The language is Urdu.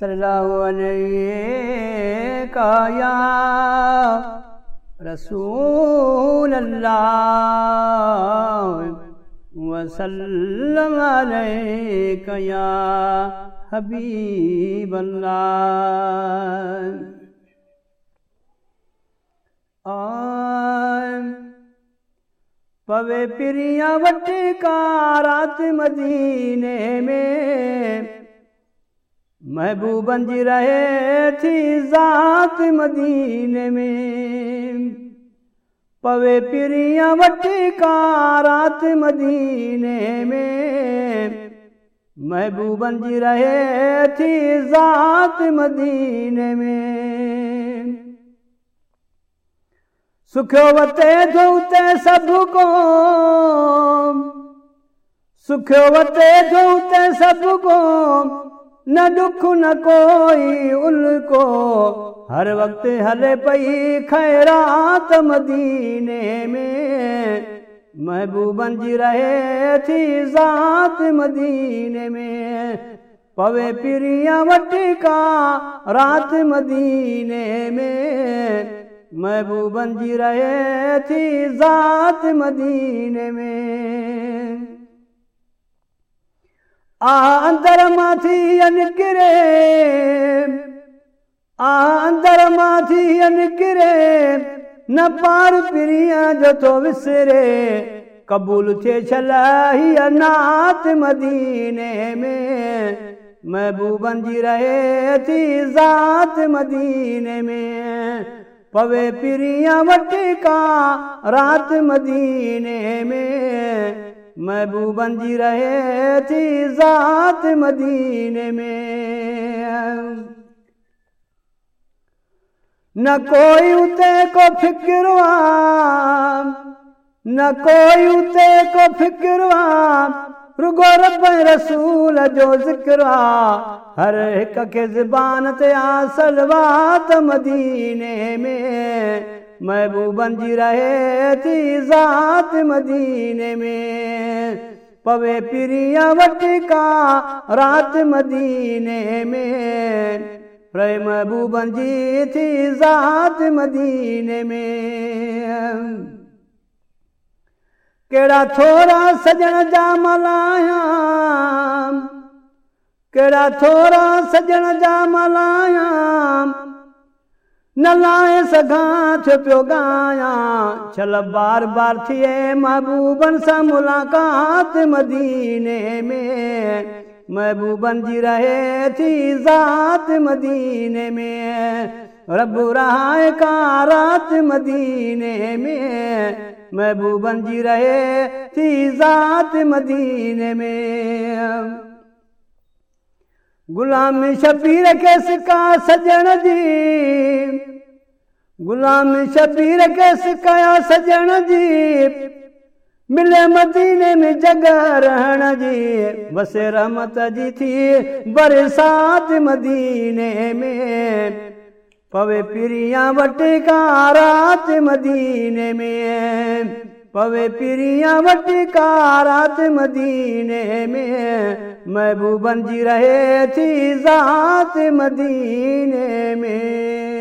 صلی اللہ علیہ کا یا رسول اللہ وسلم علیک یا حبیب اللہ۔ پوے پریاں وٹ کا رات مدینے میں محبوبن جی رہے تھی ذات مدینے میں۔ پوے پریاں وٹ کا رات مدینے میں۔ محبوبن جی رہے تھی ذات مدینے میں۔ سکھو وتے دھوتے سب کو۔ سکھو وتے دھوتے سب کو۔ نہ دکھ نہ کوئی ان کو۔ ہر وقت ہلے پئی خیرات مدینے میں۔ محبوبن جی رہے تھی ذات مدینے میں۔ پوے پریاں وٹ کا رات مدینے میں۔ محبوبن جی رہے تھی ذات مدینے میں۔ آ اندر ماتھی نکرے آ اندر ماتھی نکرے نہ پار پریاں جو تو وسرے۔ قبول تھے چلائی نات مدینے میں۔ محبوبن جی رہے تھی ذات مدینے میں۔ پوے پریاں وٹ کا رات مدینے میں۔ محبوبن جی رہے تھی ذات مدینے میں۔ نہ کوئی اتے کو فکر نہ کوئی اتے کو فکر رگو رب رسول جو ذکر ہر ایک کے زبان تے آسلوات مدینے میں۔ محبوبن جی رہے تھی ذات مدینے میں۔ پوے پریاں وٹ کا رات مدینے میں۔ رے محبوبن جی تھی ذات مدینے میں۔ کیڑا تھوڑا سجن جا ملایا۔ کیڑا تھوڑا سجن جا ملایا۔ نہ لائے سگاں چھو پیو گایا بار بار تھیے محبوبن سا ملاقات مدینے میں۔ محبوبن جی رہے تھی ذات مدینے میں۔ رب رہائے کا رات مدینے میں۔ محبوبن جی رہے تھی ذات مدینے میں۔ غلام شبیر کے سکا سجن جی۔ غلام شبیر کے سکایا سجن جی۔ ملے مدینے میں جگہ رہن جی۔ بس رحمت جی تھی برسات مدینے میں۔ پوے پریاں وٹ کا رات مدینے میں۔ پوے پریاں وٹکارات مدینے میں محبوبن جی رہے تھی ذات مدینے میں۔